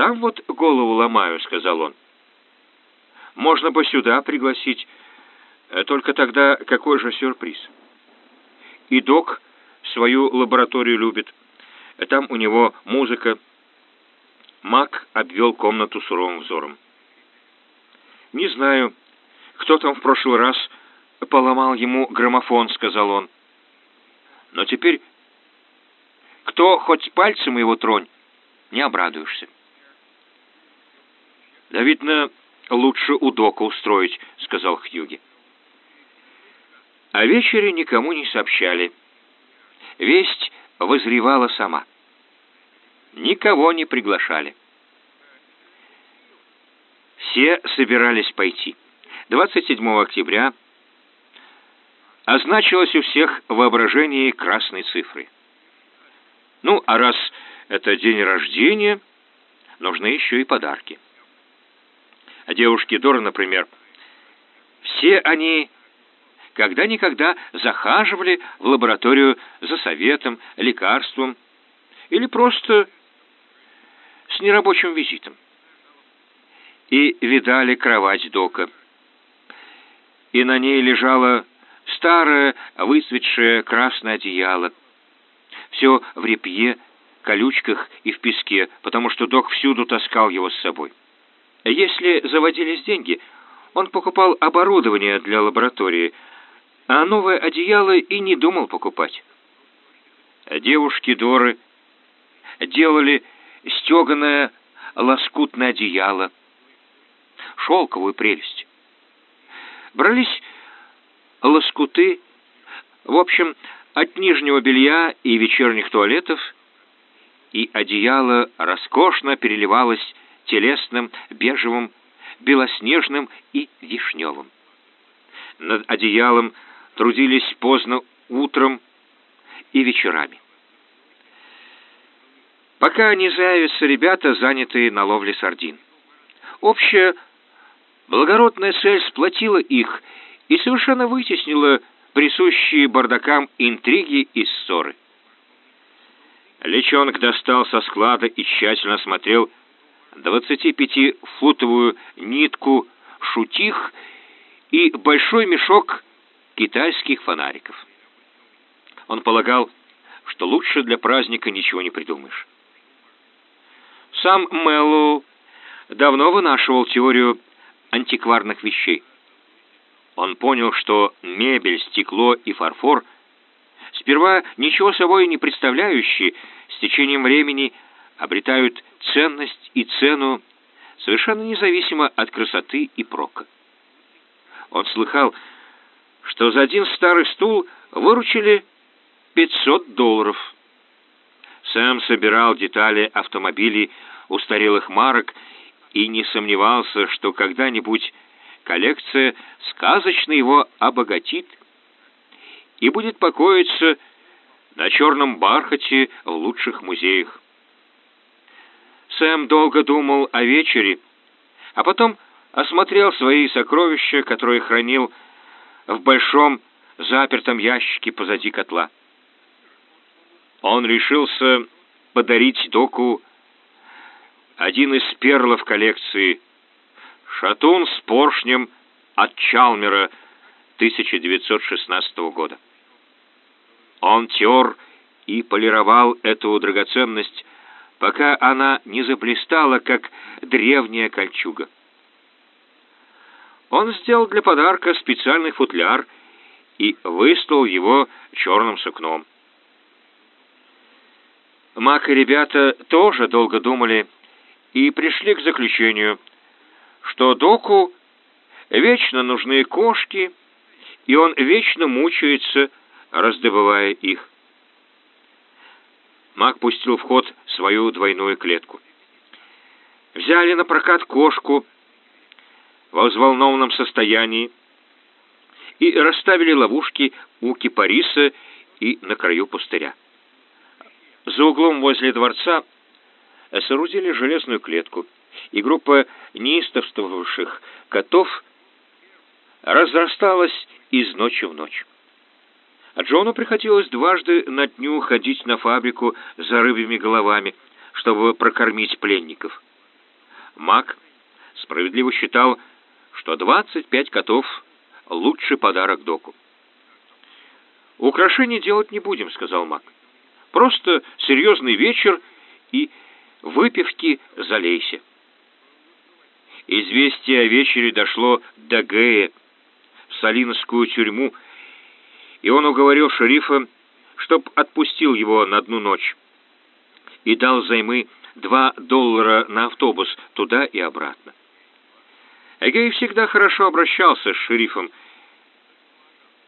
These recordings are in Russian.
сам вот голову ломаю», — сказал он. «Можно бы сюда пригласить, э, только тогда какой же сюрприз?» И док свою лабораторию любит. Там у него музыка. Мак обвел комнату суровым взором. «Не знаю, кто там в прошлый раз поломал ему граммофон», — сказал он. «Но теперь кто хоть пальцем его тронь, не обрадуешься». «Да, видно, лучше у Дока устроить», — сказал Хьюги. О вечере никому не сообщали. Весть возревала сама. Никого не приглашали. Все собирались пойти. 27 октября означилось у всех воображение красной цифры. Ну, а раз это день рождения, нужны еще и подарки. А девушки Дора, например, все они когда-никогда захаживали в лабораторию за советом, лекарством или просто с нерабочим визитом. И видали кровать Дока. И на ней лежало старое выцветшее красное одеяло. Все в репье, колючках и в песке, потому что Док всюду таскал его с собой. Если заводились деньги, он покупал оборудование для лаборатории – а новое одеяло и не думал покупать. Девушки Доры делали стеганое лоскутное одеяло, шелковую прелесть. Брались лоскуты, в общем, от нижнего белья и вечерних туалетов, и одеяло роскошно переливалось телесным, бежевым, белоснежным и вишневым. Над одеялом трудились поздно утром и вечерами. Пока не заявятся ребята, занятые на ловле сардин. Общая благородная цель сплотила их и совершенно вытеснила присущие бардакам интриги и ссоры. Личонок достал со склада и тщательно смотрел 25-футовую нитку шутих и большой мешок китайских фонариков. Он полагал, что лучше для праздника ничего не придумаешь. Сам Мэллоу давно вынашивал теорию антикварных вещей. Он понял, что мебель, стекло и фарфор, сперва ничего собой не представляющие, с течением времени обретают ценность и цену совершенно независимо от красоты и прока. Он слыхал, что за один старый стул выручили 500 долларов. Сэм собирал детали автомобилей устарелых марок и не сомневался, что когда-нибудь коллекция сказочно его обогатит и будет покоиться на черном бархате в лучших музеях. Сэм долго думал о вечере, а потом осмотрел свои сокровища, которые хранил в большом запертом ящике позади котла. Он решился подарить доку один из перлов коллекции шатун с поршнем от Чалмера 1916 года. Он тер и полировал эту драгоценность, пока она не заблистала, как древняя кольчуга. Он сделал для подарка специальный футляр и выслал его черным сукном. Мак и ребята тоже долго думали и пришли к заключению, что Доку вечно нужны кошки, и он вечно мучается, раздобывая их. Мак пустил в ход свою двойную клетку. Взяли на прокат кошку, во взволнованном состоянии и расставили ловушки у кипариса и на краю пустыря. За углом возле дворца соорудили железную клетку, и группа неистовствовавших котов разрасталась из ночи в ночь. А Джону приходилось дважды на дню ходить на фабрику за рыбьими головами, чтобы прокормить пленников. Мак справедливо считал, что 25 котов — лучший подарок доку. «Украшений делать не будем», — сказал Мак. «Просто серьезный вечер и выпивки залейся». Известие о вечере дошло до Гея в Салинскую тюрьму, и он уговорил шерифа, чтоб отпустил его на одну ночь, и дал займы два доллара на автобус туда и обратно. Эгей всегда хорошо обращался с шерифом,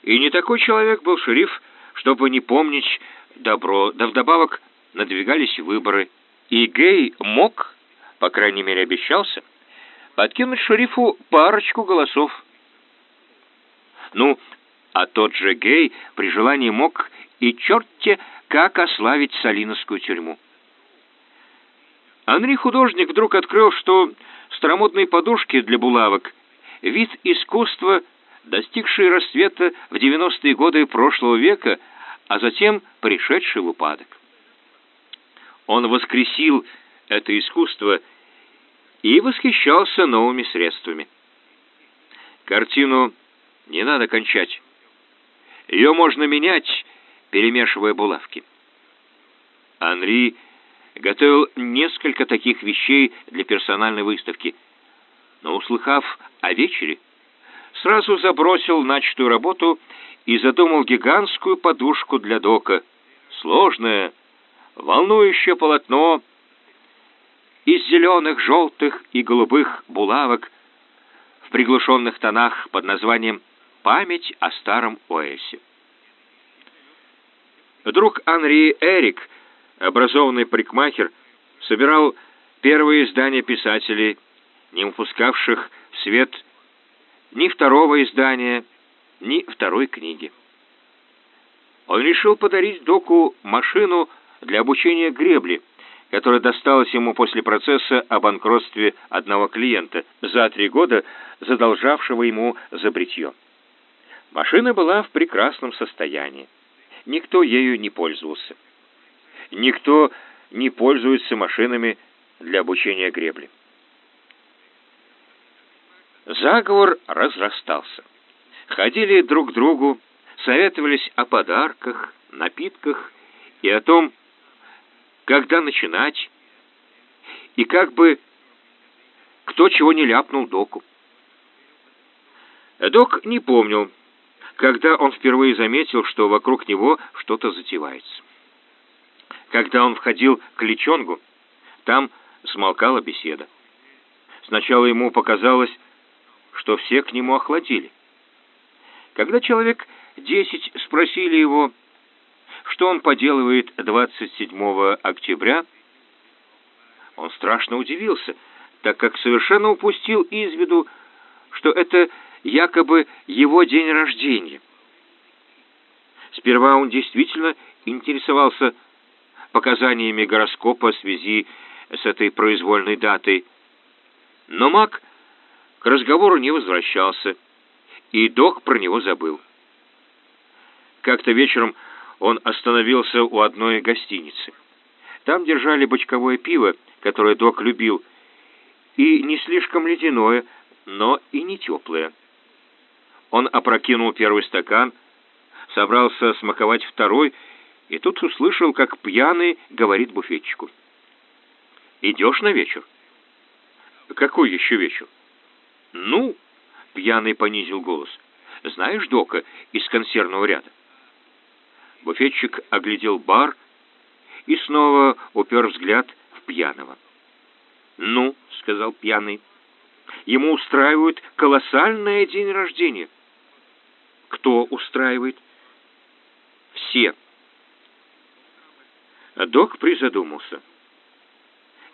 и не такой человек был шериф, чтобы не помнить добро, да вдобавок надвигались выборы, и Гей мог, по крайней мере обещался, подкинуть шерифу парочку голосов. Ну, а тот же Гей при желании мог и черте как ославить Салиновскую тюрьму. Анри художник вдруг открыл, что старомодные подушки для булавок — вид искусства, достигший расцвета в 90-е годы прошлого века, а затем пришедший в упадок. Он воскресил это искусство и восхищался новыми средствами. Картину не надо кончать. Ее можно менять, перемешивая булавки. Анри готовил несколько таких вещей для персональной выставки, но, услыхав о вечере, сразу забросил начатую работу и задумал гигантскую подушку для дока. Сложное, волнующее полотно из зеленых, желтых и голубых булавок в приглушенных тонах под названием «Память о старом Оэсе». Друг Анри Эрик — образованный парикмахер собирал первые издания писателей, не выпускавших в свет ни второго издания, ни второй книги. Он решил подарить доку машину для обучения гребли, которая досталась ему после процесса о банкротстве одного клиента, за три года задолжавшего ему за бритье. Машина была в прекрасном состоянии. Никто ею не пользовался. Никто не пользуется машинами для обучения гребли. Заговор разрастался. Ходили друг к другу, советовались о подарках, напитках и о том, когда начинать, и как бы кто чего не ляпнул доку. Док не помнил, когда он впервые заметил, что вокруг него что-то затевается. Когда он входил к Личонгу, там смолкала беседа. Сначала ему показалось, что все к нему охладили. Когда человек десять спросили его, что он поделывает 27 октября, он страшно удивился, так как совершенно упустил из виду, что это якобы его день рождения. Сперва он действительно интересовался показаниями гороскопа в связи с этой произвольной датой. Но маг к разговору не возвращался, и док про него забыл. Как-то вечером он остановился у одной гостиницы. Там держали бочковое пиво, которое док любил, и не слишком ледяное, но и не теплое. Он опрокинул первый стакан, собрался смаковать второй и тут услышал, как пьяный говорит буфетчику. «Идешь на вечер?» «Какой еще вечер?» «Ну...» — пьяный понизил голос. «Знаешь Дока из консервного ряда?» Буфетчик оглядел бар и снова упер взгляд в пьяного. «Ну», — сказал пьяный, — «ему устраивают колоссальный день рождения». «Кто устраивает?» «Все», Док призадумался.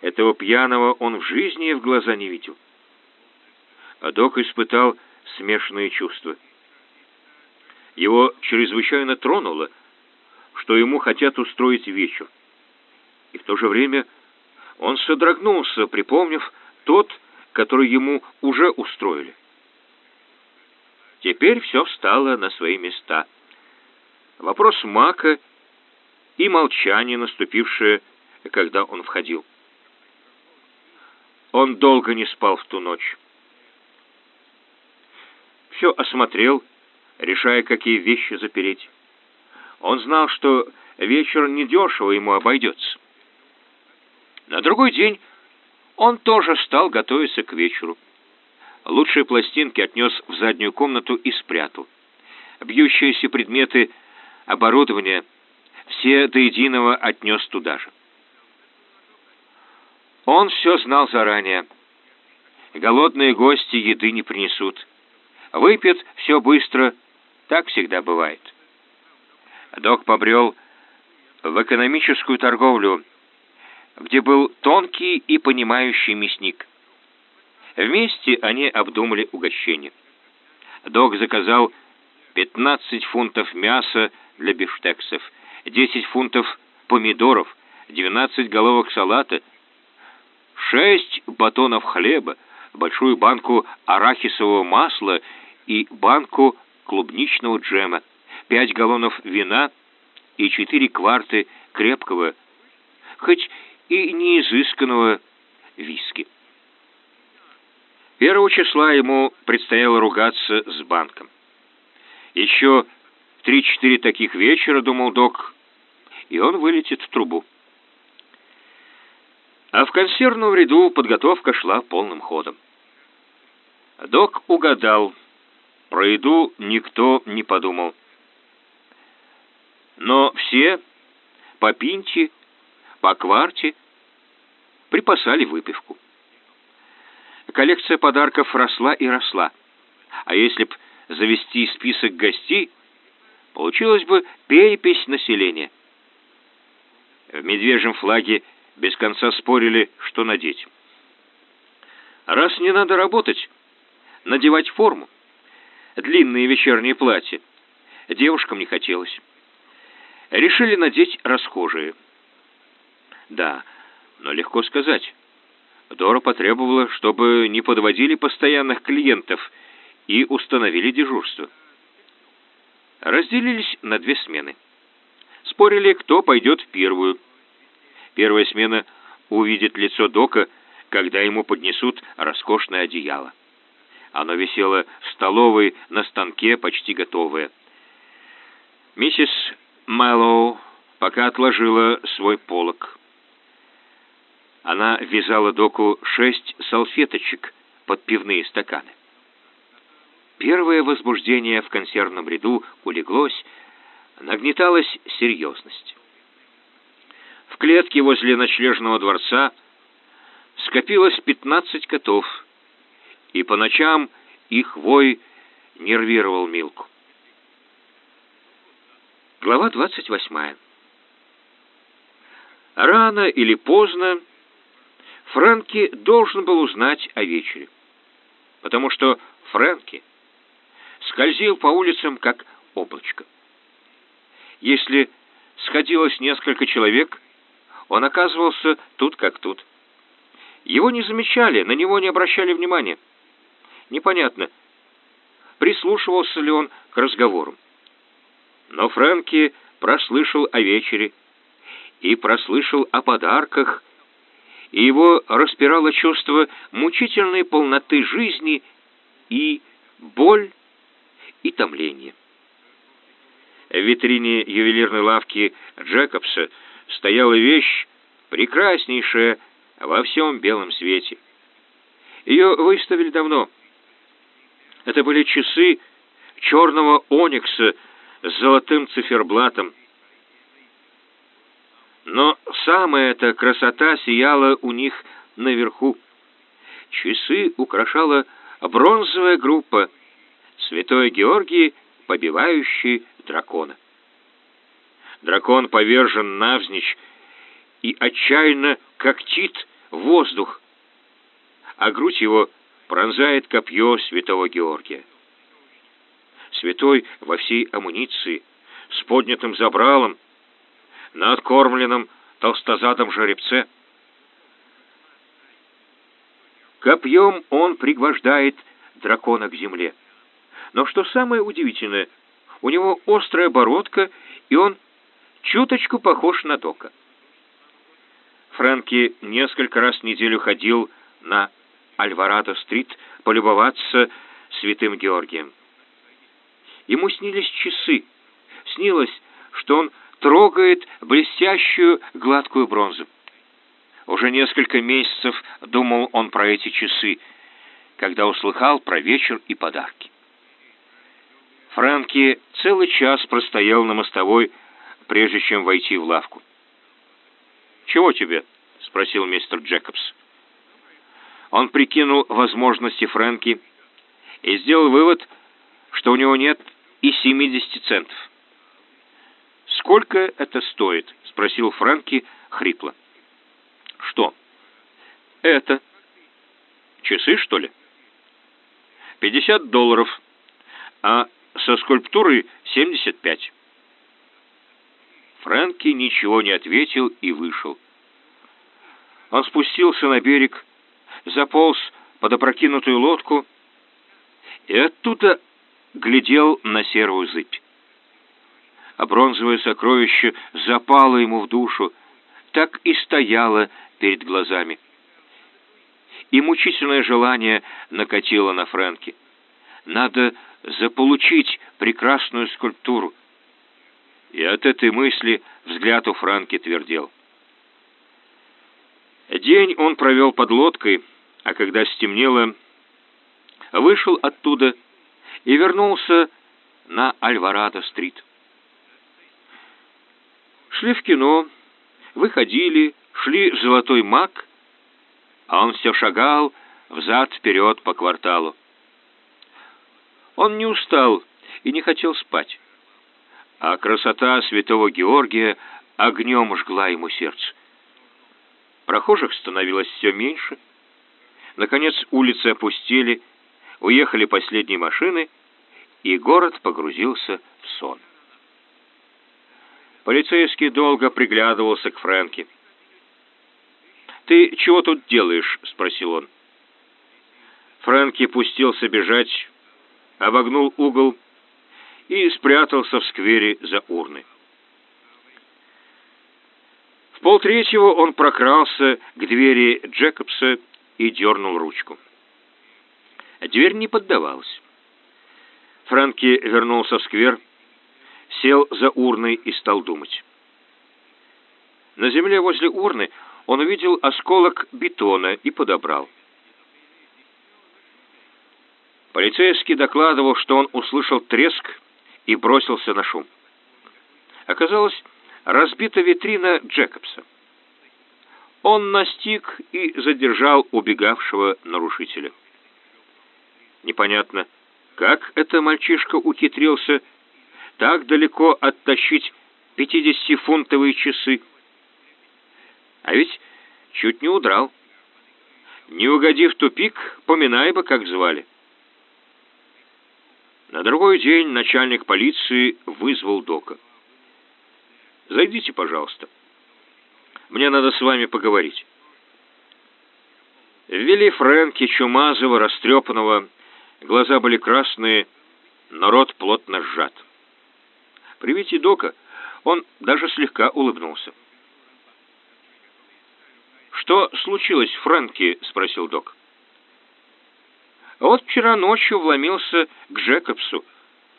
Этого пьяного он в жизни в глаза не видел. Док испытал смешанные чувства. Его чрезвычайно тронуло, что ему хотят устроить вечер. И в то же время он содрогнулся, припомнив тот, который ему уже устроили. Теперь все встало на свои места. Вопрос Мака и молчание, наступившее, когда он входил. Он долго не спал в ту ночь. Все осмотрел, решая, какие вещи запереть. Он знал, что вечер недешево ему обойдется. На другой день он тоже стал готовиться к вечеру. Лучшие пластинки отнес в заднюю комнату и спрятал. Бьющиеся предметы, оборудование, все до единого отнес туда же. Он все знал заранее. Голодные гости еды не принесут. Выпьет все быстро, так всегда бывает. Док побрел в экономическую торговлю, где был тонкий и понимающий мясник. Вместе они обдумали угощение. Док заказал 15 фунтов мяса для бифштексов, 10 фунтов помидоров, 12 головок салата, 6 батонов хлеба, большую банку арахисового масла и банку клубничного джема, 5 галлонов вина и 4 кварты крепкого, хоть и неизысканного виски. Первого числа ему предстояло ругаться с банком. Еще три-четыре таких вечера, думал док, и он вылетит в трубу. А в консервном ряду подготовка шла полным ходом. Док угадал. Про еду никто не подумал. Но все по пинте, по кварте припасали выпивку. Коллекция подарков росла и росла. А если б завести список гостей, получилась бы перепись населения. В медвежьем флаге без конца спорили, что надеть. Раз не надо работать, надевать форму, длинные вечерние платья, девушкам не хотелось. Решили надеть расхожие. Да, но легко сказать. Дора потребовала, чтобы не подводили постоянных клиентов и установили дежурство. Разделились на две смены. Спорили, кто пойдет в первую. Первая смена увидит лицо Дока, когда ему поднесут роскошное одеяло. Оно висело в столовой на станке, почти готовое. Миссис Мэллоу пока отложила свой полог. Она вязала доку шесть салфеточек под пивные стаканы. Первое возбуждение в консервном ряду улеглось, нагнеталась серьезность. В клетке возле ночлежного дворца скопилось пятнадцать котов, и по ночам их вой нервировал Милку. Глава двадцать восьмая. Рано или поздно Фрэнки должен был узнать о вечере, потому что Фрэнки скользил по улицам как облачко. Если сходилось несколько человек, он оказывался тут как тут. Его не замечали, на него не обращали внимания. Непонятно, прислушивался ли он к разговорам. Но Фрэнки прослышал о вечере и прослышал о подарках, и его распирало чувство мучительной полноты жизни и боль и томление. В витрине ювелирной лавки Джекобса стояла вещь, прекраснейшая во всем белом свете. Ее выставили давно. Это были часы черного оникса с золотым циферблатом, но самая эта красота сияла у них наверху. Часы украшала бронзовая группа Святой Георгий, побивающий дракона. Дракон повержен навзничь и отчаянно когтит воздух, а грудь его пронзает копье святого Георгия. Святой во всей амуниции, с поднятым забралом, на откормленном толстозадом жеребце. Копьем он пригвождает дракона к земле. Но что самое удивительное, у него острая бородка, и он чуточку похож на Дока. Фрэнки несколько раз в неделю ходил на Альварадо-стрит полюбоваться святым Георгием. Ему снились часы. Снилось, что он трогает блестящую гладкую бронзу. Уже несколько месяцев думал он про эти часы, когда услыхал про вечер и подарки. Франки целый час простоял на мостовой, прежде чем войти в лавку. «Чего тебе?» — спросил мистер Джекобс. Он прикинул возможности Фрэнки и сделал вывод, что у него нет и 70 центов. «Сколько это стоит?» — спросил Фрэнки хрипло. «Что?» «Это». «Часы, что ли?» «50 долларов, а со скульптурой 75». Фрэнки ничего не ответил и вышел. Он спустился на берег, заполз под опрокинутую лодку и оттуда глядел на серую зыбь. А бронзовое сокровище запало ему в душу, так и стояло перед глазами. И мучительное желание накатило на Фрэнки. Надо заполучить прекрасную скульптуру. И от этой мысли взгляд у Франки твердел. День он провел под лодкой, а когда стемнело, вышел оттуда и вернулся на Альварадо-стрит. Шли в кино, выходили, шли Золотой Мак, а он все шагал взад-вперед по кварталу. Он не устал и не хотел спать, а красота святого Георгия огнем жгла ему сердце. Прохожих становилось все меньше. Наконец улицы опустели, уехали последние машины, и город погрузился в сон. Полицейский долго приглядывался к Фрэнке. «Ты чего тут делаешь?» — спросил он. Фрэнки пустился бежать, обогнул угол и спрятался в сквере за урной. В полтретьего он прокрался к двери Джекобса и дернул ручку. Дверь не поддавалась. Франки вернулся в сквер, сел за урной и стал думать. На земле возле урны он увидел осколок бетона и подобрал. Полицейский докладывал, что он услышал треск и бросился на шум. Оказалось, разбита витрина Джекобса. Он настиг и задержал убегавшего нарушителя. Непонятно, как это мальчишка ухитрился так далеко оттащить пятидесятифунтовые часы. А ведь чуть не удрал. Не угодив в тупик, поминай бы, как звали. На другой день начальник полиции вызвал Дока. Зайдите, пожалуйста. Мне надо с вами поговорить. Ввели Фрэнки Чумазова, растрепанного. Глаза были красные, но рот плотно сжат. При виде Дока он даже слегка улыбнулся. «Что случилось, Фрэнки?» — спросил Док. «Вот вчера ночью вломился к Джекобсу»,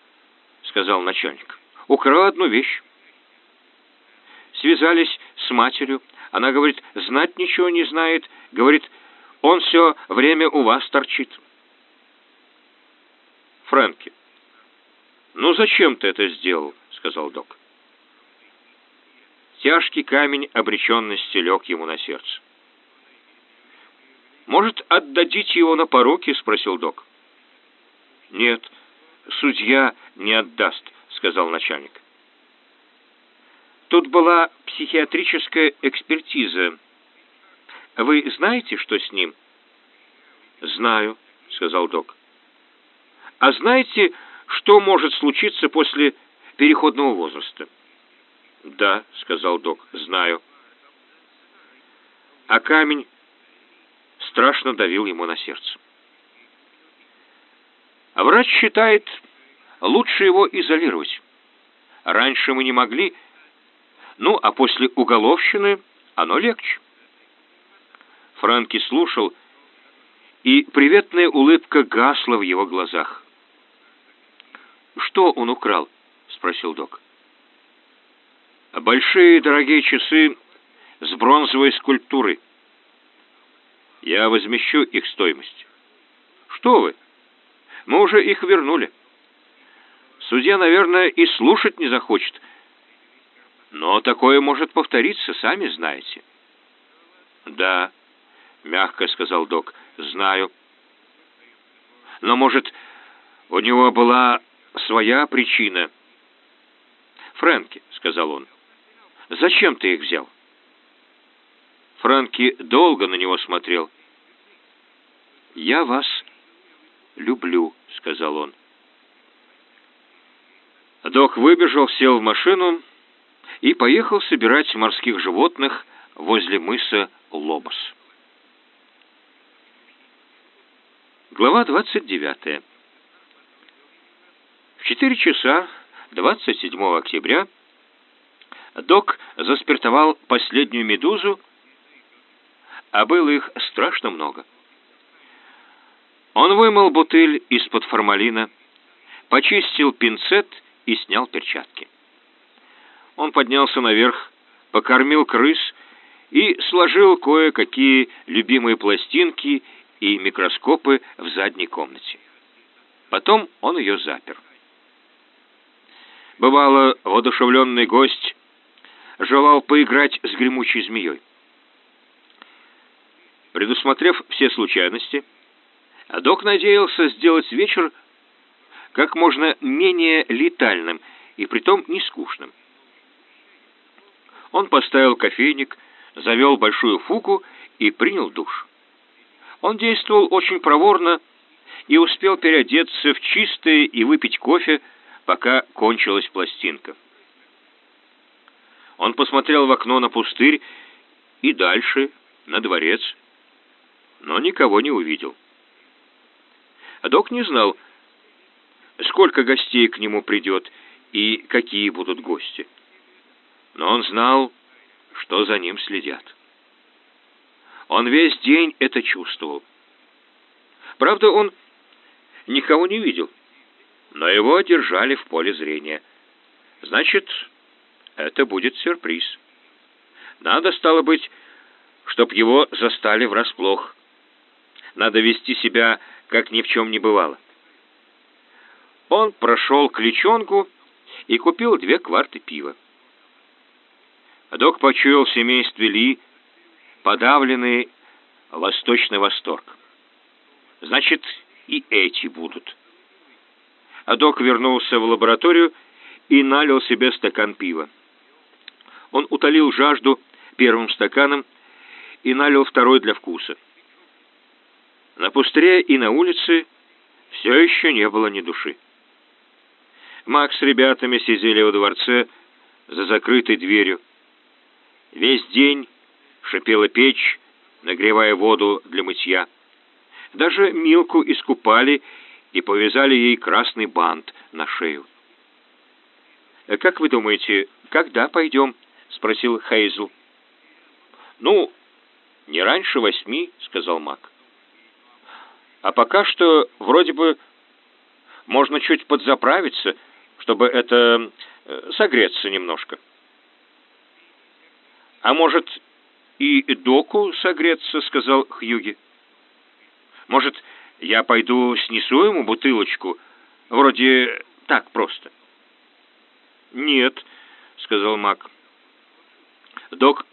— сказал начальник. «Украл одну вещь связались с матерью. Она говорит, знать ничего не знает. Говорит, он все время у вас торчит. Фрэнки. «Ну зачем ты это сделал?» — сказал док. Тяжкий камень обреченности лег ему на сердце. «Может, отдадите его на пороки?» — спросил док. «Нет, судья не отдаст», — сказал начальник. Тут была психиатрическая экспертиза. Вы знаете, что с ним? Знаю, сказал док. А знаете, что может случиться после переходного возраста? Да, сказал док, знаю. А камень страшно давил ему на сердце. А врач считает, лучше его изолировать. Раньше мы не могли ну, а после уголовщины оно легче. Франки слушал и приветная улыбка гасла в его глазах. «Что он украл?» — спросил док. «Большие дорогие часы с бронзовой скульптурой. Я возмещу их стоимость». «Что вы? Мы уже их вернули. Судья, наверное, и слушать не захочет. Но такое может повториться, сами знаете». «Да», — мягко сказал док, — «знаю». «Но, может, у него была своя причина?» «Фрэнки», — сказал он, — «зачем ты их взял?» Фрэнки долго на него смотрел. «Я вас люблю», — сказал он. Док выбежал, сел в машину и поехал собирать морских животных возле мыса Лобос. Глава 29. В 4 часа 27 октября док заспиртовал последнюю медузу, а было их страшно много. Он вымыл бутыль из-под формалина, почистил пинцет и снял перчатки. Он поднялся наверх, покормил крыс и сложил кое-какие любимые пластинки и микроскопы в задней комнате. Потом он ее запер. Бывало, воодушевленный гость желал поиграть с гремучей змеей. Предусмотрев все случайности, док надеялся сделать вечер как можно менее летальным и притом не скучным. Он поставил кофейник, завел большую фуку и принял душ. Он действовал очень проворно и успел переодеться в чистое и выпить кофе, пока кончилась пластинка. Он посмотрел в окно на пустырь и дальше, на дворец, но никого не увидел. Док не знал, сколько гостей к нему придет и какие будут гости. Но он знал, что за ним следят. Он весь день это чувствовал. Правда, он никого не видел, но его держали в поле зрения. Значит, это будет сюрприз. Надо, стало быть, чтоб его застали врасплох. Надо вести себя, как ни в чем не бывало. Он прошел к личонку и купил две кварты пива. Док почуял в семействе Ли подавленный восточный восторг. Значит, и эти будут. А док вернулся в лабораторию и налил себе стакан пива. Он утолил жажду первым стаканом и налил второй для вкуса. На пустыре и на улице все еще не было ни души. Макс с ребятами сидели во дворце за закрытой дверью. Весь день шипела печь, нагревая воду для мытья. Даже Милку искупали и повязали ей красный бант на шею. «Э, «Как вы думаете, когда пойдем?» — спросил Хейзл. «Ну, не раньше восьми», — сказал Мак. «А пока что вроде бы можно чуть подзаправиться, чтобы это э, согреться немножко». «А может, и доку согреться», — сказал Хьюги. «Может, я пойду снесу ему бутылочку? Вроде так просто». «Нет», — сказал Мак. Док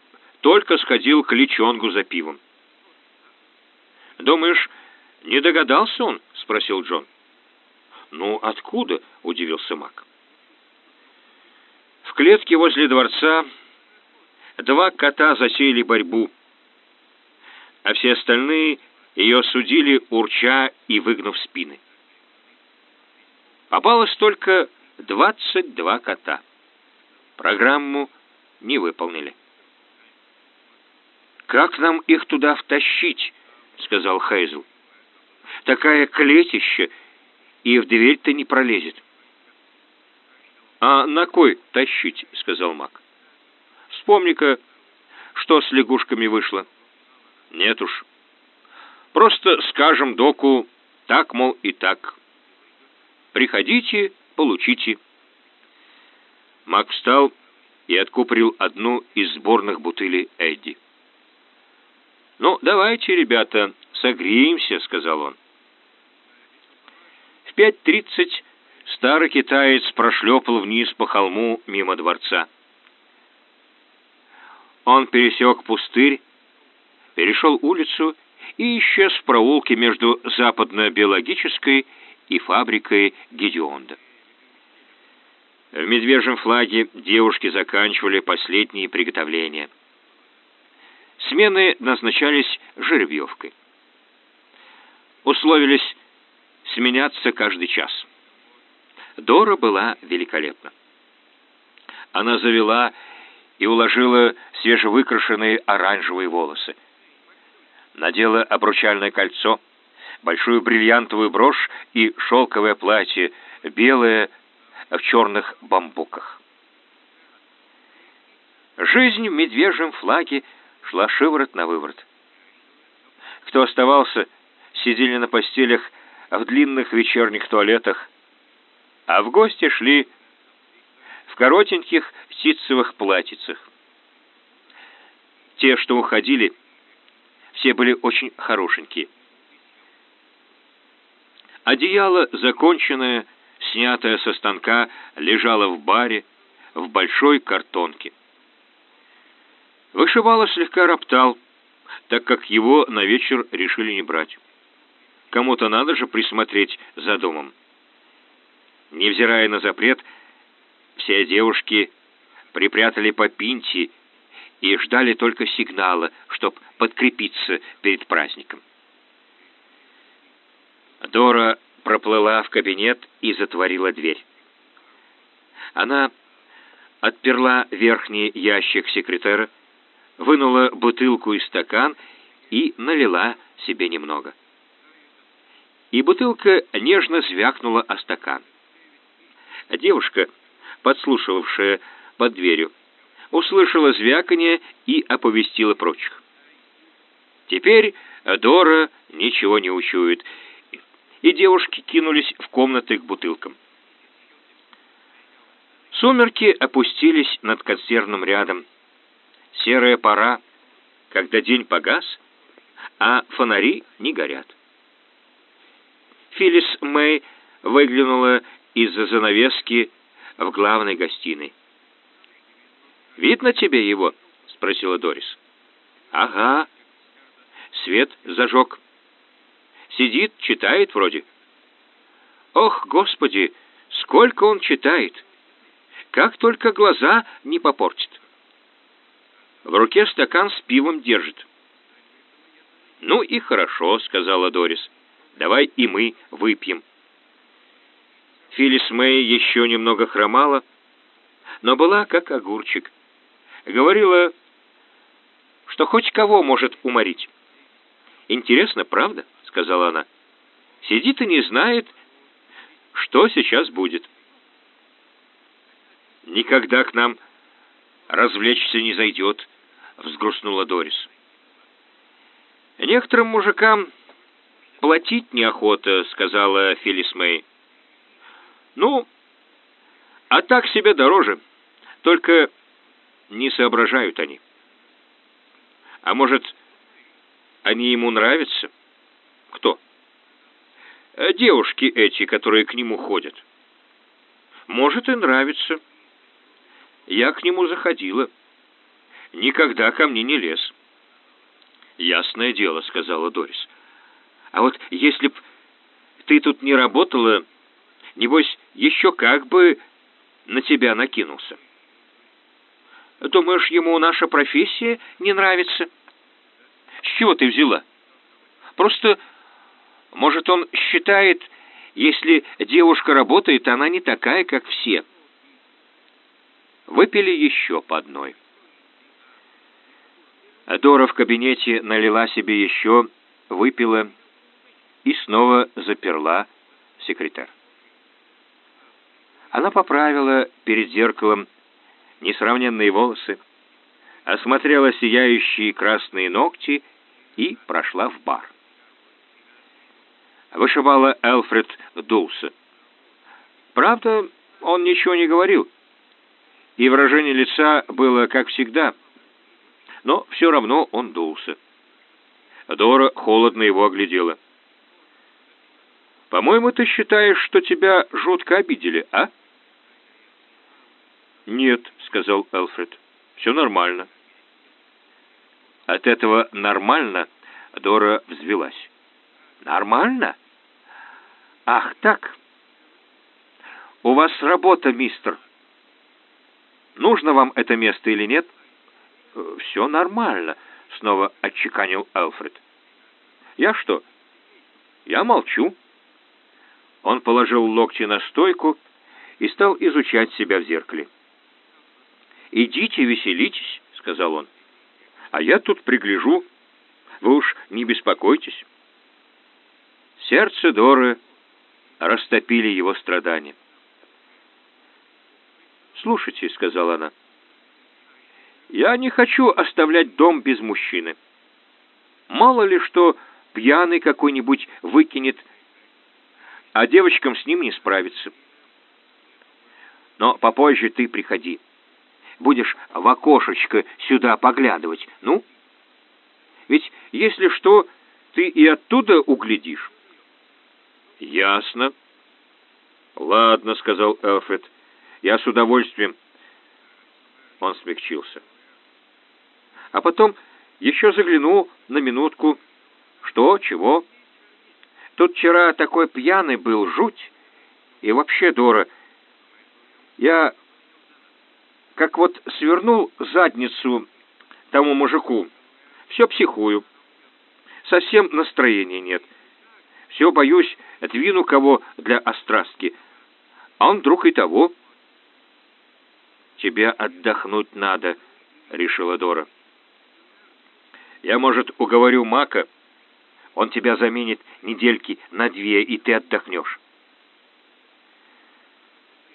только сходил к Личонгу за пивом. «Думаешь, не догадался он?» — спросил Джон. «Ну, откуда?» — удивился Мак. В клетке возле дворца Два кота засеяли борьбу, а все остальные ее судили, урча и выгнув спины. Попалось только 22 кота. Программу не выполнили. «Как нам их туда втащить?» — сказал Хейзл. «Такая клетища, и в дверь-то не пролезет». «А на кой тащить?» — сказал Мак. Вспомни-ка, что с лягушками вышло. Нет уж. Просто скажем доку так, мол, и так. Приходите, получите. Мак встал и откупорил одну из сборных бутылей Эдди. «Ну, давайте, ребята, согреемся», — сказал он. В пять тридцать старый китаец прошлепал вниз по холму мимо дворца. Он пересек пустырь, перешел улицу и исчез в проулке между западно-биологической и фабрикой Гедеонда. В медвежьем флаге девушки заканчивали последние приготовления. Смены назначались жеребьевкой. Условились сменяться каждый час. Дора была великолепна. Она завела и уложила свежевыкрашенные оранжевые волосы. Надела обручальное кольцо, большую бриллиантовую брошь и шелковое платье, белое, в черных бамбуках. Жизнь в медвежьем флаге шла шиворот на выворот. Кто оставался, сидели на постелях в длинных вечерних туалетах, а в гости шли в коротеньких ситцевых платьицах. Те, что уходили, все были очень хорошенькие. Одеяло, законченное, снятая со станка, лежала в баре в большой картонке. Вышивала слегка роптал, так как его на вечер решили не брать. Кому-то надо же присмотреть за домом. Невзирая на запрет, все девушки припрятали по пинте и ждали только сигнала, чтоб подкрепиться перед праздником. Дора проплыла в кабинет и затворила дверь. Она отперла верхний ящик секретера, вынула бутылку и стакан и налила себе немного. И бутылка нежно звякнула о стакан. Девушка, подслушивавшая под дверью, услышала звяканье и оповестила прочих. Теперь Дора ничего не учует, и девушки кинулись в комнаты к бутылкам. Сумерки опустились над консервным рядом. Серая пора, когда день погас, а фонари не горят. Филлис Мэй выглянула из-за занавески в главной гостиной. «Видно тебе его?» — спросила Дорис. «Ага». Свет зажег. Сидит, читает вроде. Ох, Господи, сколько он читает! Как только глаза не попортит. В руке стакан с пивом держит. «Ну и хорошо», — сказала Дорис. «Давай и мы выпьем». Филлис Мэй еще немного хромала, но была как огурчик. Говорила, что хоть кого может уморить. Интересно, правда? — сказала она. «Сидит и не знает, что сейчас будет». «Никогда к нам развлечься не зайдет», — взгрустнула Дорис. «Некоторым мужикам платить неохота», — сказала Филлис Мэй. «Ну, а так себе дороже, только не соображают они». «А может, они ему нравятся?» Кто? Э, девушки эти, которые к нему ходят. Может и нравится. Я к нему заходила. Никогда ко мне не лез. Ясное дело, сказала Дорис. А вот если б ты тут не работала, небось, еще как бы на тебя накинулся. Думаешь, ему наша профессия не нравится? С чего ты взяла? Просто может, он считает, если девушка работает, она не такая, как все. Выпили еще по одной. Дора в кабинете налила себе еще, выпила и снова заперла секретарь. Она поправила перед зеркалом несравненные волосы, осмотрела сияющие красные ногти и прошла в бар. вышивала Элфред Дулса. Правда, он ничего не говорил, и выражение лица было как всегда, но все равно он дулся. Дора холодно его оглядела. «По-моему, ты считаешь, что тебя жутко обидели, а?» «Нет», — сказал Элфред, — «все нормально». От этого «нормально» Дора взвелась. «Нормально? Ах, так. У вас работа, мистер. Нужно вам это место или нет?» «Все нормально», — снова отчеканил Элфред. «Я что? Я молчу». Он положил локти на стойку и стал изучать себя в зеркале. «Идите, веселитесь», — сказал он. «А я тут пригляжу. Вы уж не беспокойтесь». Сердце Доры растопили его страдания. «Слушайте», — сказала она, — «я не хочу оставлять дом без мужчины. Мало ли что пьяный какой-нибудь выкинет, а девочкам с ним не справиться. Но попозже ты приходи будешь в окошечко сюда поглядывать, ну? Ведь, если что, ты и оттуда углядишь». «Ясно». «Ладно», — сказал Элфред, — «я с удовольствием». Он смягчился. А потом еще заглянул на минутку. «Что? Чего?» «Тут вчера такой пьяный был, жуть. И вообще, Дора, я как вот свернул задницу тому мужику, все психую. Совсем настроения нет. Все боюсь, двину кого для острастки. А он вдруг и того. «Тебе отдохнуть надо», — решила Дора. «Я, может, уговорю Мака. Он тебя заменит недельки на две, и ты отдохнешь».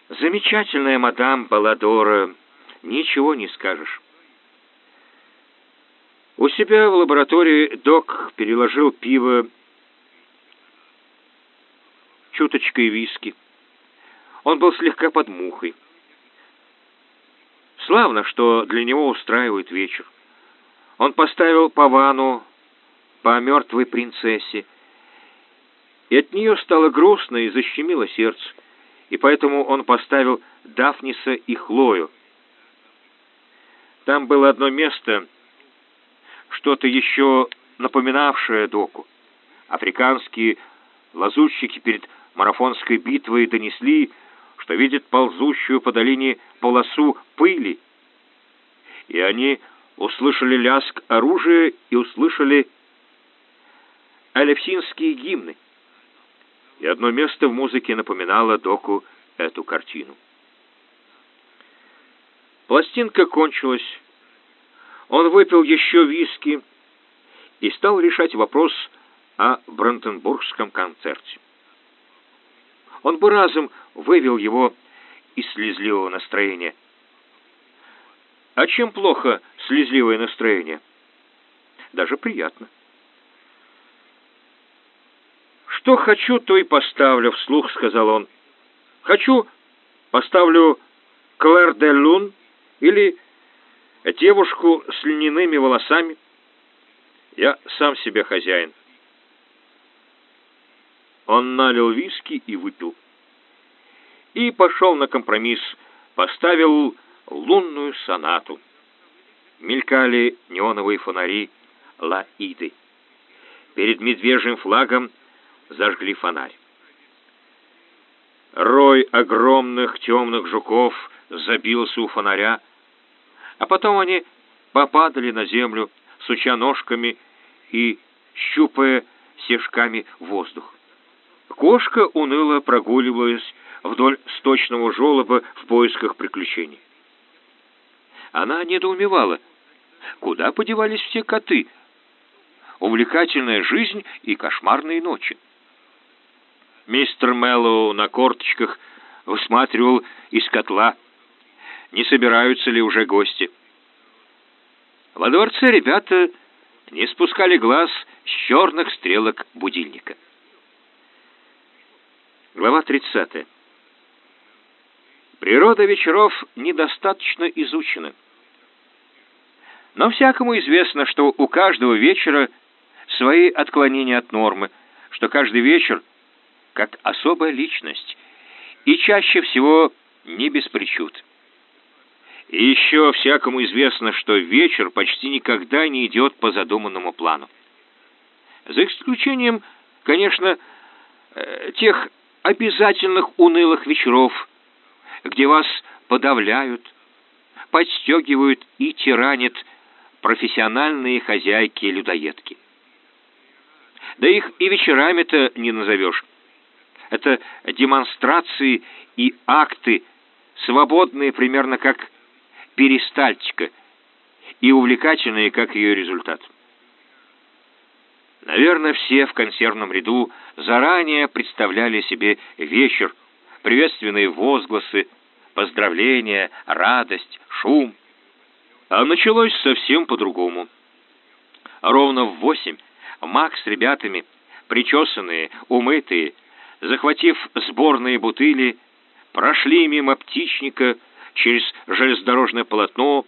Замечательная мадам была Дора, ничего не скажешь. У себя в лаборатории док переложил пиво чуточкой виски. Он был слегка под мухой. Славно, что для него устраивают вечер. Он поставил павану по мертвой принцессе, и от нее стало грустно и защемило сердце, и поэтому он поставил Дафниса и Хлою, там было одно место, что-то еще напоминавшее доку. Африканские лазутчики перед марафонской битвой донесли, что видят ползущую по долине полосу пыли. И они услышали лязг оружия и услышали алевсинские гимны. И одно место в музыке напоминало доку эту картину. Пластинка кончилась. Он выпил еще виски и стал решать вопрос о Бранденбургском концерте. Он бы разом вывел его из слезливого настроения. А чем плохо слезливое настроение? Даже приятно. «Что хочу, то и поставлю», — вслух сказал он. «Хочу, поставлю Клэр де Лун или девушку с льняными волосами. Я сам себе хозяин. Он налил виски и выпил. И пошел на компромисс, поставил лунную сонату. Мелькали неоновые фонари Лаиды. Перед медвежьим флагом зажгли фонарь. Рой огромных темных жуков забился у фонаря, а потом они попадали на землю, суча ножками и щупая сешками воздух. Кошка уныло прогуливалась вдоль сточного желоба в поисках приключений. Она недоумевала, куда подевались все коты. Увлекательная жизнь и кошмарные ночи. Мистер Мэллоу на корточках высматривал из котла не собираются ли уже гости. Во дворце ребята не спускали глаз с черных стрелок будильника. Глава 30. Природа вечеров недостаточно изучена. Но всякому известно, что у каждого вечера свои отклонения от нормы, что каждый вечер как особая личность, и чаще всего не без причуд. И еще всякому известно, что вечер почти никогда не идет по задуманному плану. За исключением, конечно, э, тех обязательных унылых вечеров, где вас подавляют, подстегивают и тиранят профессиональные хозяйки-людоедки. Да их и вечерами-то не назовешь. Это демонстрации и акты, свободные примерно как перистальтика, и увлекательные как ее результат. Наверное, все в консервном ряду заранее представляли себе вечер, приветственные возгласы, поздравления, радость, шум. А началось совсем по-другому. Ровно в восемь Макс с ребятами, причесанные, умытые, захватив сборные бутыли, прошли мимо птичника через железнодорожное полотно,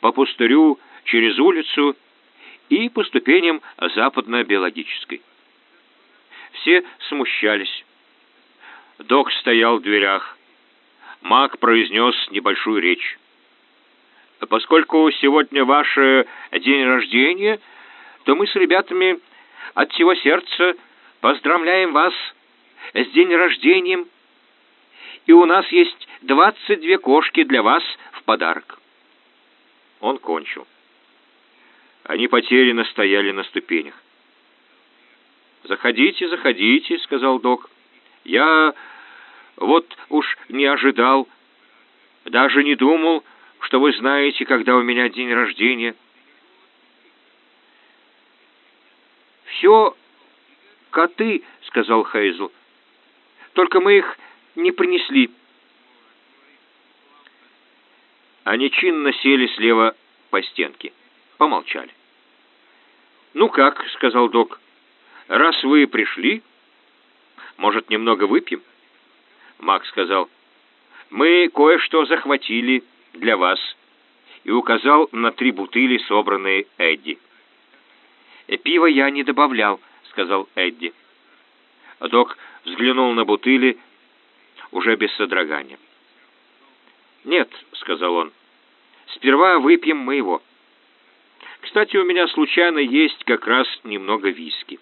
по пустырю, через улицу и по ступеням западно-биологической. Все смущались. Док стоял в дверях. Маг произнес небольшую речь. «Поскольку сегодня ваш день рождения, то мы с ребятами от всего сердца поздравляем вас с день рождением, и у нас есть двадцать две кошки для вас в подарок». Он кончил. Они потерянно стояли на ступенях. «Заходите, заходите», — сказал док. «Я вот уж не ожидал, даже не думал, что вы знаете, когда у меня день рождения». «Все коты», — сказал Хейзл. «Только мы их не принесли». Они чинно сели слева по стенке. Помолчали. «Ну как?» — сказал док. «Раз вы пришли, может, немного выпьем?» Мак сказал. «Мы кое-что захватили для вас» и указал на три бутыли, собранные Эдди. «Пива я не добавлял», — сказал Эдди. Док взглянул на бутыли уже без содрогания. «Нет», — сказал он, — «сперва выпьем мы его». Кстати, у меня случайно есть как раз немного виски.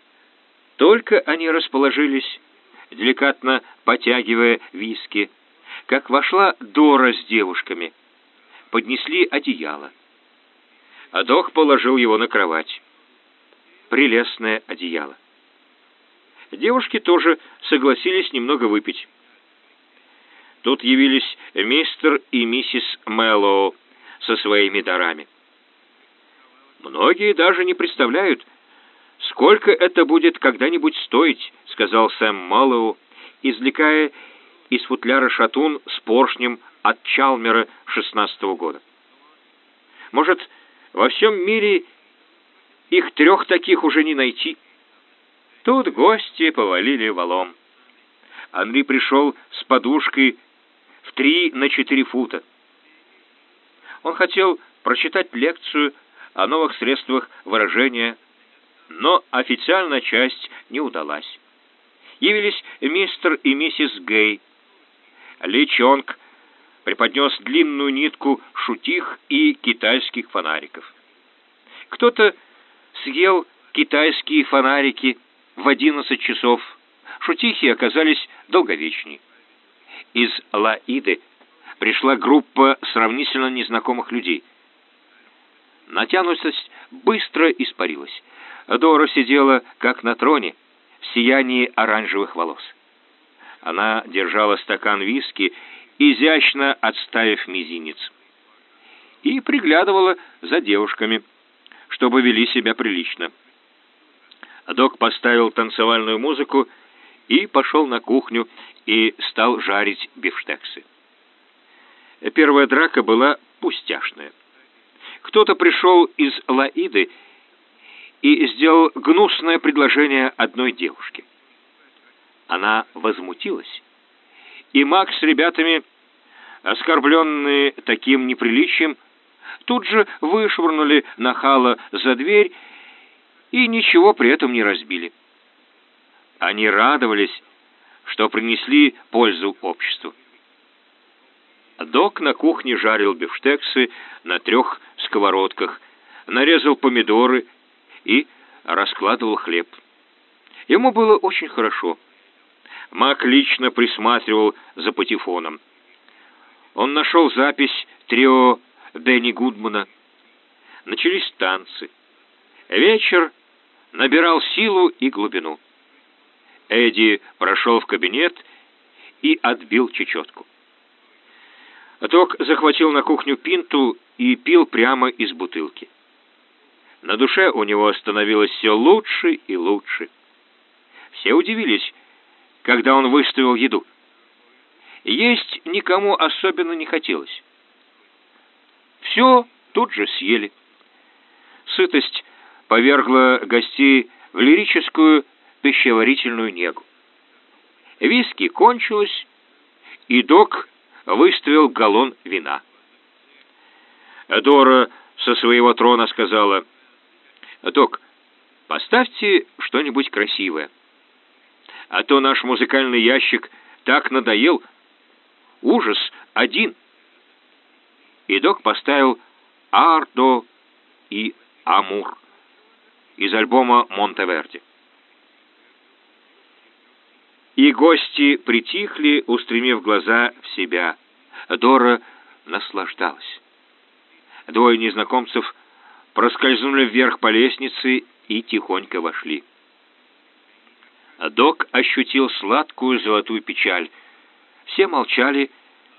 Только они расположились, деликатно потягивая виски, как вошла Дора с девушками. Поднесли одеяло. Адох положил его на кровать. Прелестное одеяло. Девушки тоже согласились немного выпить. Тут явились мистер и миссис Мэллоу со своими дарами. Многие даже не представляют, сколько это будет когда-нибудь стоить, сказал Сэм Маллоу, извлекая из футляра шатун с поршнем от Чалмера шестнадцатого года. Может, во всем мире их трех таких уже не найти? Тут гости повалили валом. Анри пришел с подушкой в три на четыре фута. Он хотел прочитать лекцию о новых средствах выражения, но официальная часть не удалась. Явились мистер и миссис Гей. Ли Чонг преподнес длинную нитку шутих и китайских фонариков. Кто-то съел китайские фонарики в одиннадцать часов. Шутихи оказались долговечней. Из Лаиды пришла группа сравнительно незнакомых людей — Натянутость быстро испарилась. Дора сидела, как на троне, в сиянии оранжевых волос. Она держала стакан виски, изящно отставив мизинец, и приглядывала за девушками, чтобы вели себя прилично. Док поставил танцевальную музыку и пошел на кухню и стал жарить бифштексы. Первая драка была пустяшная. Кто-то пришел из Лаиды и сделал гнусное предложение одной девушке. Она возмутилась и Макс с ребятами, оскорбленные таким неприличием, тут же вышвырнули нахала за дверь и ничего при этом не разбили. Они радовались, что принесли пользу обществу. Док на кухне жарил бифштексы на трех сковородках, нарезал помидоры и раскладывал хлеб. Ему было очень хорошо. Мак лично присматривал за патефоном. Он нашел запись трио Дэнни Гудмана. Начались танцы. Вечер набирал силу и глубину. Эдди прошел в кабинет и отбил чечетку. Ток захватил на кухню пинту и пил прямо из бутылки. На душе у него становилось все лучше и лучше. Все удивились, когда он выставил еду. Есть никому особенно не хотелось. Все тут же съели. Сытость повергла гостей в лирическую пищеварительную негу. Виски кончилось, и док выставил галлон вина. Дора со своего трона сказала, «Док, поставьте что-нибудь красивое, а то наш музыкальный ящик так надоел. Ужас один». И док поставил «Ардо» и «Амур» из альбома «Монтеверди». И гости притихли, устремив глаза в себя. Дора наслаждалась. Двое незнакомцев проскользнули вверх по лестнице и тихонько вошли. Док ощутил сладкую золотую печаль. Все молчали,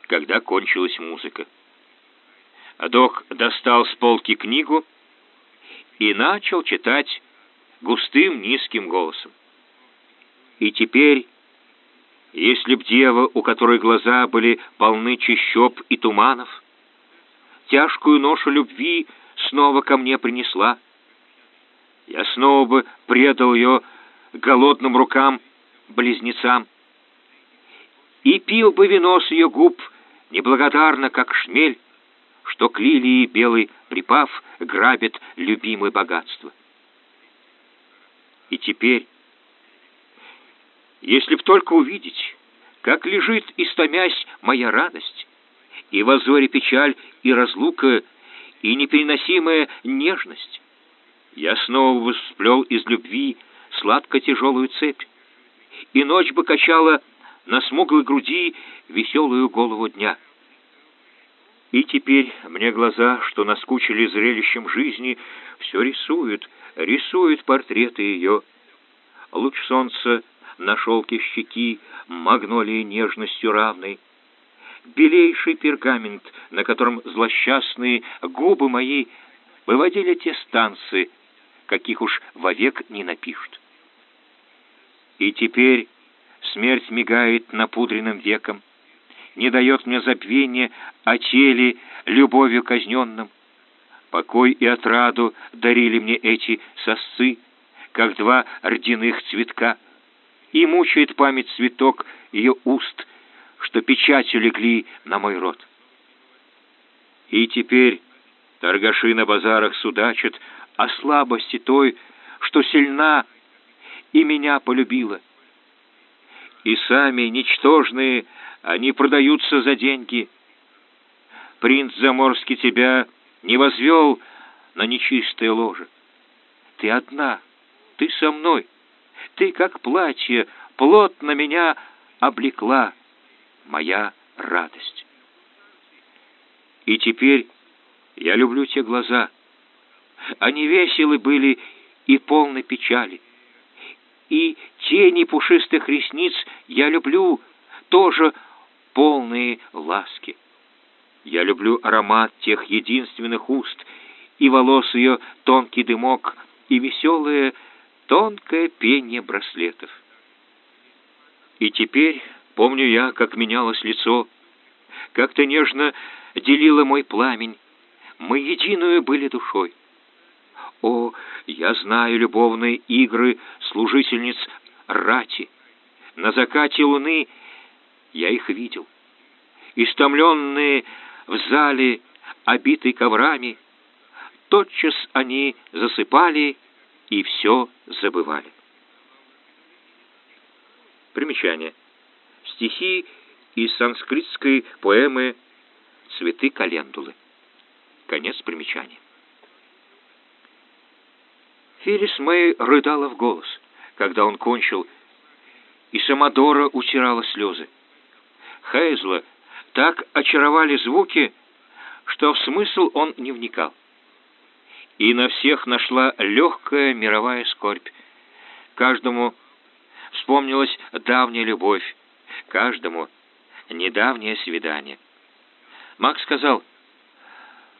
когда кончилась музыка. Док достал с полки книгу и начал читать густым низким голосом. И теперь если б дева, у которой глаза были полны чащоб и туманов, тяжкую ношу любви снова ко мне принесла, я снова бы предал ее голодным рукам близнецам и пил бы вино с ее губ неблагодарно, как шмель, что к лилии белый припав грабит любимое богатство. И теперь если б только увидеть, как лежит, истомясь, моя радость, и в озоре печаль и разлука, и непереносимая нежность, я снова бы сплел из любви сладко-тяжелую цепь, и ночь бы качала на смуглой груди веселую голову дня. И теперь мне глаза, что наскучили зрелищем жизни, все рисуют, рисуют портреты ее. Луч солнца на шелке щеки магнолии нежностью равной, белейший пергамент, на котором злосчастные губы мои выводили те станции, каких уж вовек не напишут. И теперь смерть мигает напудренным веком, не дает мне забвения о теле любовью казненном. Покой и отраду дарили мне эти сосцы, как два рдяных цветка — и мучает память цветок ее уст, что печатью легли на мой рот. И теперь торгаши на базарах судачат о слабости той, что сильна и меня полюбила. И сами, ничтожные, они продаются за деньги. Принц Заморский тебя не возвел на нечистое ложе. Ты одна, ты со мной — ты, как платье, плотно меня облекла, моя радость. И теперь я люблю те глаза. Они веселы были и полны печали. И тени пушистых ресниц я люблю, тоже полные ласки. Я люблю аромат тех единственных уст, и волос ее тонкий дымок, и веселые тонкое пение браслетов. И теперь помню я, как менялось лицо, как ты нежно делила мой пламень, мы единую были душой. О, я знаю любовные игры служительниц рати. На закате луны Я их видел. Истомленные в зале, обитый коврами, тотчас они засыпали и все забывали. Примечание. Стихи из санскритской поэмы «Цветы календулы». Конец примечания. Филлис Мэй рыдала в голос, когда он кончил, и Самодора утирала слезы. Хейзла так очаровали звуки, что в смысл он не вникал. И на всех нашла легкая мировая скорбь. Каждому вспомнилась давняя любовь, каждому недавнее свидание. Макс сказал,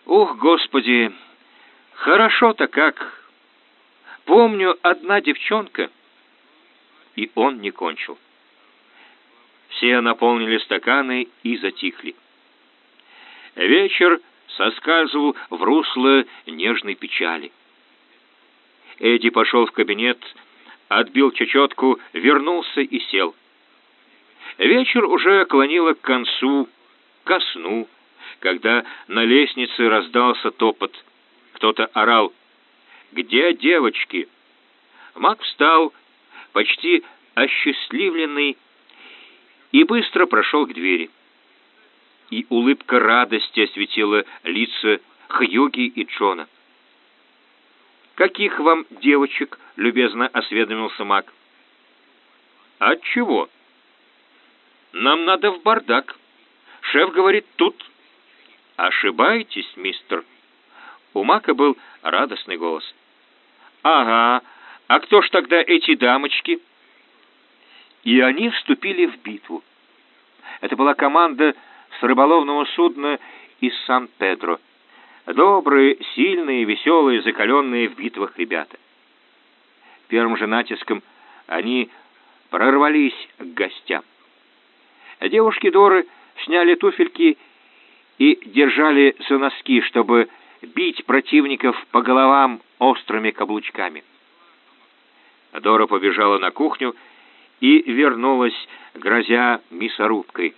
«Ух, Господи, хорошо-то как! Помню, одна девчонка...» И он не кончил. Все наполнили стаканы и затихли. Вечер соскальзывал в русло нежной печали. Эдди пошел в кабинет, отбил чечетку, вернулся и сел. Вечер уже клонило к концу, ко сну, когда на лестнице раздался топот. Кто-то орал «Где девочки?» Мак встал, почти осчастливленный, и быстро прошел к двери. И улыбка радости осветила лица Хьюги и Джона. «Каких вам девочек?» — любезно осведомился Мак. «От чего?» «Нам надо в бардак. Шеф говорит, тут...» «Ошибаетесь, мистер?» У Мака был радостный голос. «Ага, а кто ж тогда эти дамочки?» и они вступили в битву. Это была команда с рыболовного судна из Сан-Педро. Добрые, сильные, веселые, закаленные в битвах ребята. Первым же натиском они прорвались к гостям. Девушки Доры сняли туфельки и держали за носки, чтобы бить противников по головам острыми каблучками. Дора побежала на кухню и вернулась, грозя мясорубкой.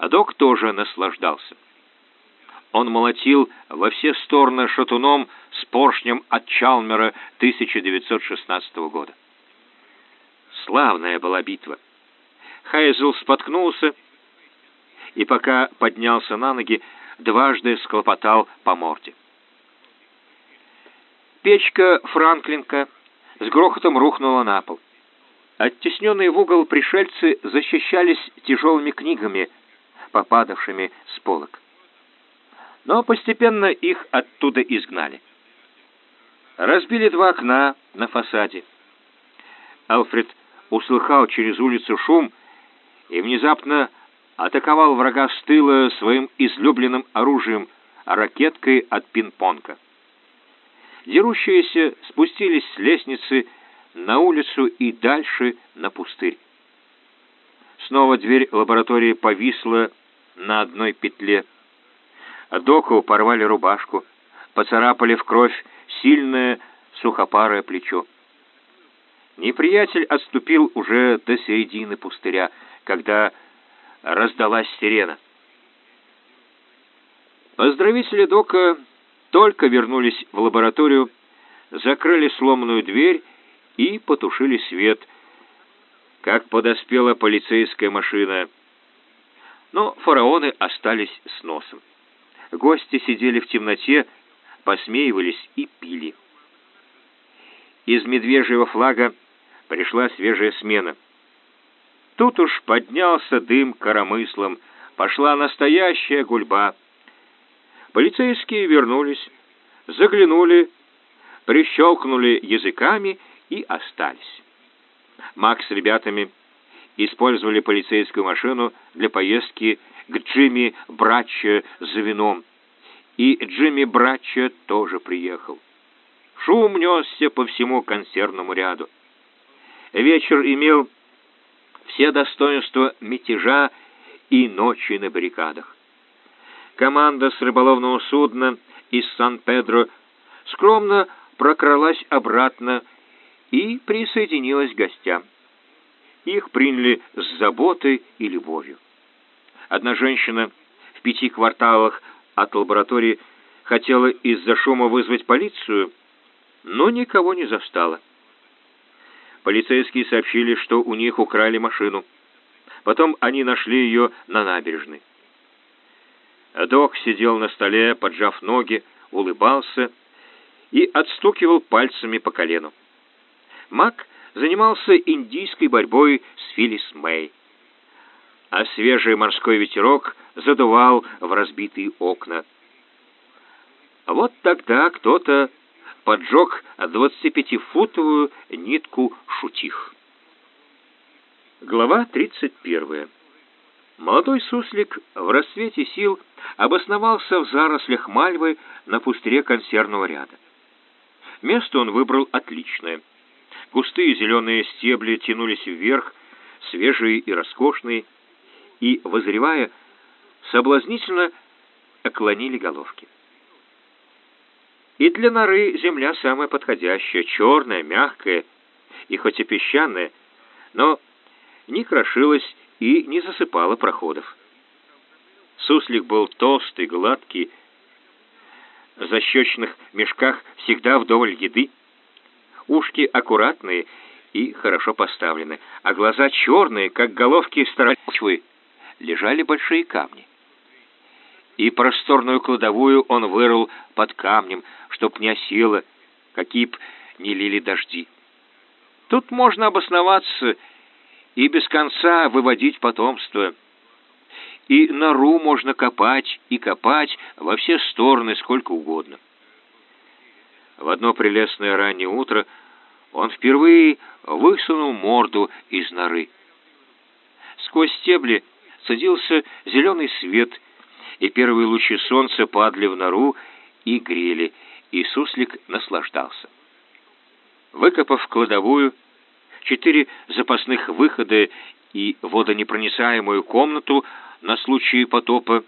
А док тоже наслаждался. Он молотил во все стороны шатуном с поршнем от Чалмера 1916 года. Славная была битва. Хайзел споткнулся и, пока поднялся на ноги, дважды склопотал по морде. Печка Франклинка с грохотом рухнула на пол. Оттесненные в угол пришельцы защищались тяжелыми книгами, попадавшими с полок. Но постепенно их оттуда изгнали. Разбили два окна на фасаде. Алфред услыхал через улицу шум и внезапно атаковал врага с тыла своим излюбленным оружием, ракеткой от пинг-понга. Дерущиеся спустились с лестницы на улицу и дальше на пустырь. Снова дверь лаборатории повисла на одной петле. Доку порвали рубашку, поцарапали в кровь сильное сухопарое плечо. Неприятель отступил уже до середины пустыря, когда раздалась сирена. Поздравители Дока только вернулись в лабораторию, закрыли сломанную дверь и потушили свет, как подоспела полицейская машина. Но фараоны остались с носом. Гости сидели в темноте, посмеивались и пили. Из медвежьего флага пришла свежая смена. Тут уж поднялся дым коромыслом, пошла настоящая гульба. Полицейские вернулись, заглянули, прищелкнули языками и остались. Макс с ребятами использовали полицейскую машину для поездки к Джимми Братче за вином. И Джимми Братче тоже приехал. Шум несся по всему консервному ряду. Вечер имел все достоинства мятежа и ночи на баррикадах. Команда с рыболовного судна из Сан-Педро скромно прокралась обратно и присоединилась к гостям. Их приняли с заботой и любовью. Одна женщина в пяти кварталах от лаборатории хотела из-за шума вызвать полицию, но никого не застала. Полицейские сообщили, что у них украли машину. Потом они нашли ее на набережной. Док сидел на столе, поджав ноги, улыбался и отстукивал пальцами по колену. Мак занимался индийской борьбой с Филлис Мэй, а свежий морской ветерок задувал в разбитые окна. Вот тогда кто-то поджег 25-футовую нитку шутих. Глава 31. Молодой суслик в рассвете сил обосновался в зарослях мальвы на пустыре консервного ряда. Место он выбрал отличное. Густые зеленые стебли тянулись вверх, свежие и роскошные, и, возревая, соблазнительно оклонили головки. И для норы земля самая подходящая, черная, мягкая и хоть и песчаная, но не крошилась и не засыпала проходов. Суслик был толстый, гладкий, в защечных мешках всегда вдоволь еды. Ушки аккуратные и хорошо поставлены, а глаза черные, как головки старочвы. Лежали большие камни и просторную кладовую он вырыл под камнем, чтоб не осило, какие б не лили дожди. Тут можно обосноваться и без конца выводить потомство. И нору можно копать и копать во все стороны сколько угодно. В одно прелестное раннее утро он впервые высунул морду из норы. Сквозь стебли садился зеленый свет и первые лучи солнца падали в нору и грели, и суслик наслаждался. Выкопав кладовую, четыре запасных выхода и водонепроницаемую комнату на случай потопа,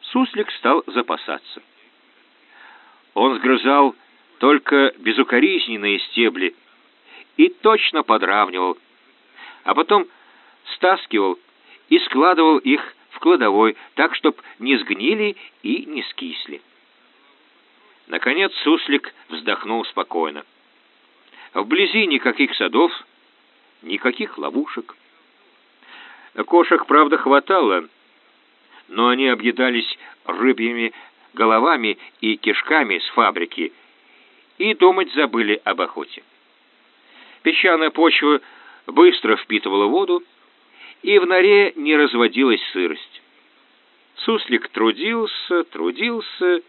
суслик стал запасаться. Он сгрызал только безукоризненные стебли и точно подравнивал, а потом стаскивал и складывал их в кладовой, так, чтоб не сгнили и не скисли. Наконец суслик вздохнул спокойно. Вблизи никаких садов, никаких ловушек. Кошек, правда, хватало, но они объедались рыбьими головами и кишками с фабрики и думать забыли об охоте. Песчаная почва быстро впитывала воду, и в норе не разводилась сырость. Суслик трудился, трудился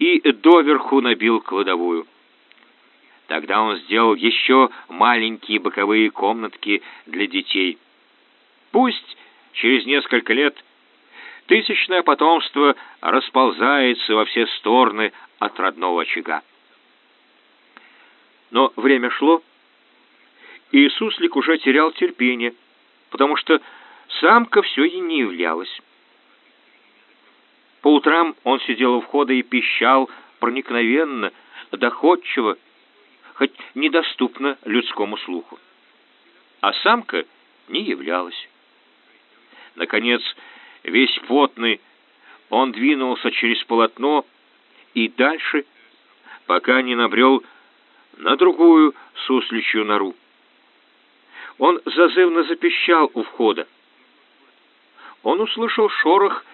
и доверху набил кладовую. Тогда он сделал еще маленькие боковые комнатки для детей. Пусть через несколько лет тысячное потомство расползается во все стороны от родного очага. Но время шло, и Суслик уже терял терпение — потому что самка все и не являлась. По утрам он сидел у входа и пищал проникновенно, доходчиво, хоть недоступно людскому слуху. А самка не являлась. Наконец, весь потный, он двинулся через полотно и дальше, пока не набрел на другую сусличью нору. Он зазывно запищал у входа. Он услышал шорох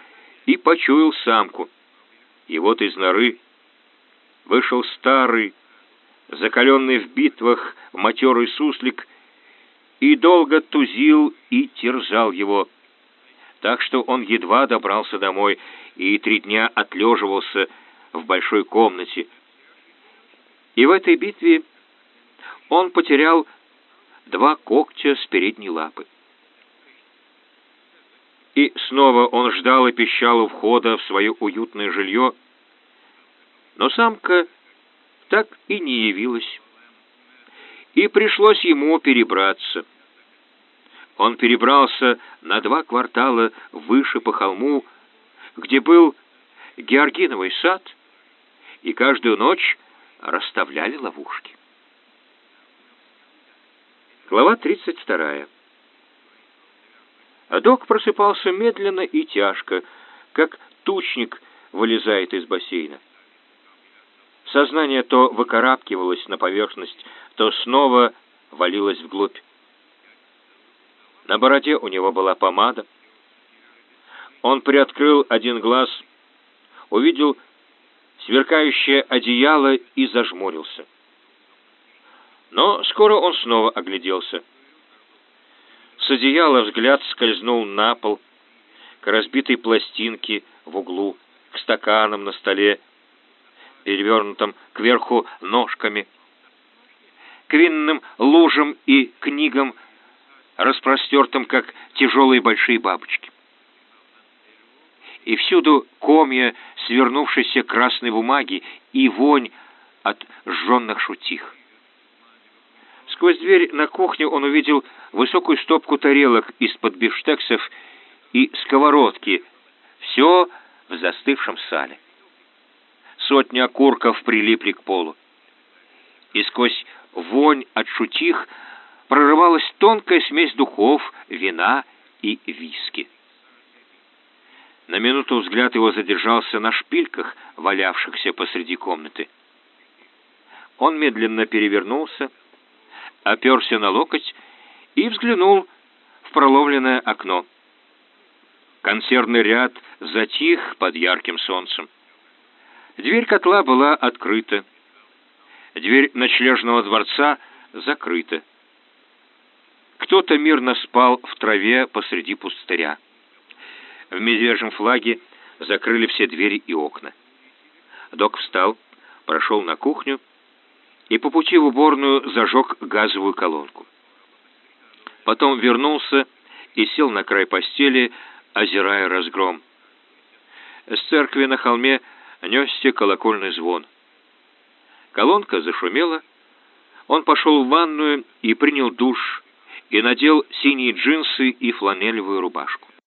и почуял самку. И вот из норы вышел старый, закаленный в битвах матерый суслик, и долго тузил и терзал его, так что он едва добрался домой и три дня отлеживался в большой комнате. И в этой битве он потерял два когтя с передней лапы. И снова он ждал и пищал у входа в свое уютное жилье, но самка так и не явилась. И пришлось ему перебраться. Он перебрался на два квартала выше по холму, где был георгиновый сад, и каждую ночь расставляли ловушки. Глава 32. А док просыпался медленно и тяжко, как тучник вылезает из бассейна. Сознание то выкарабкивалось на поверхность, то снова валилось вглубь. На бороде у него была помада. Он приоткрыл один глаз, увидел сверкающее одеяло и зажмурился. Но скоро он снова огляделся. С одеяла взгляд скользнул на пол, к разбитой пластинке в углу, к стаканам на столе, перевернутым кверху ножками, к винным лужам и книгам, распростертым, как тяжелые большие бабочки. И всюду комья свернувшейся красной бумаги и вонь от сжженных шутих. Сквозь дверь на кухню он увидел высокую стопку тарелок из-под бифштексов и сковородки. Все в застывшем сале. Сотни окурков прилипли к полу. И сквозь вонь от шутих прорывалась тонкая смесь духов, вина и виски. На минуту взгляд его задержался на шпильках, валявшихся посреди комнаты. Он медленно перевернулся, оперся на локоть и взглянул в проломленное окно. Консервный ряд затих под ярким солнцем. Дверь котла была открыта. Дверь ночлежного дворца закрыта. Кто-то мирно спал в траве посреди пустыря. В медвежьем флаге закрыли все двери и окна. Док встал, прошел на кухню и по пути в уборную зажег газовую колонку. Потом вернулся и сел на край постели, озирая разгром. С церкви на холме несся колокольный звон. Колонка зашумела. Он пошел в ванную и принял душ, и надел синие джинсы и фланелевую рубашку.